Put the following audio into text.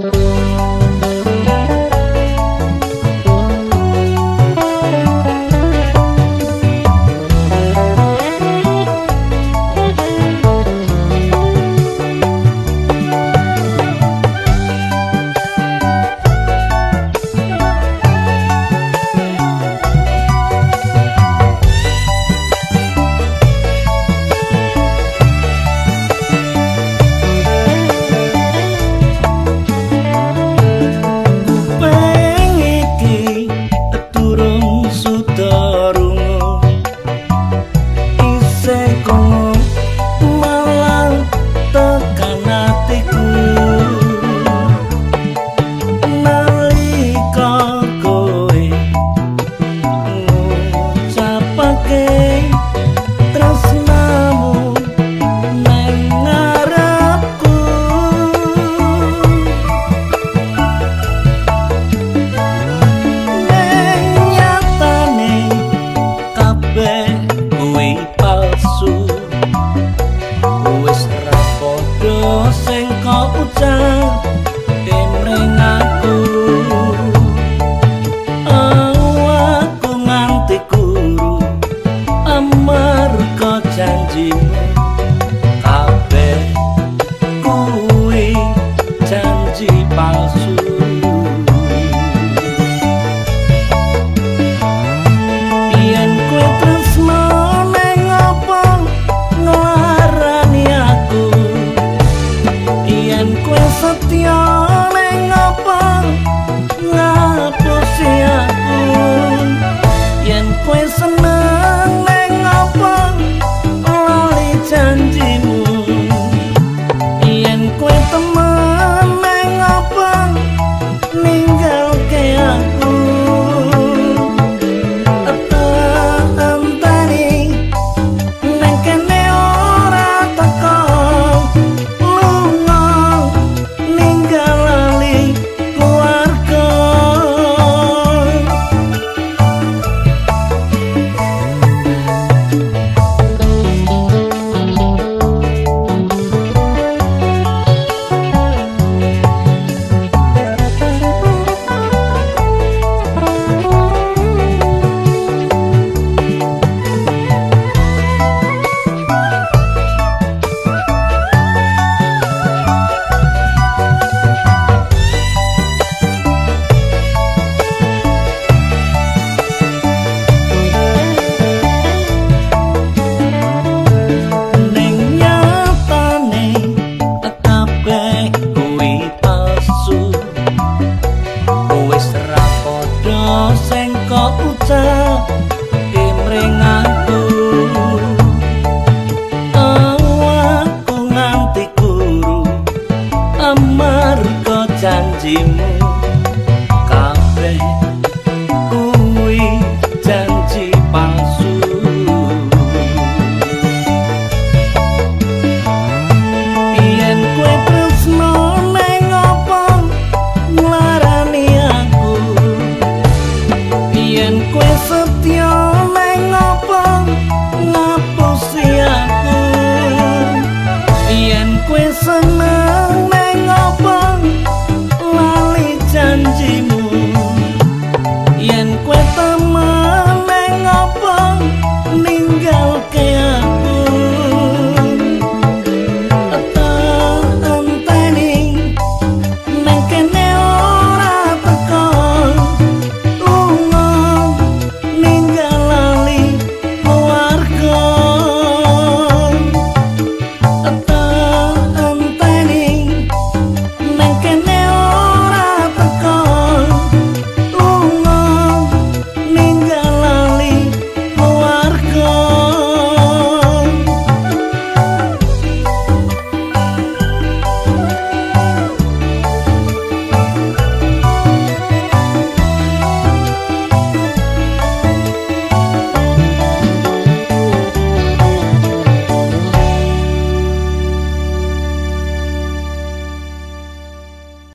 Música sing kau ucap. matter 顾云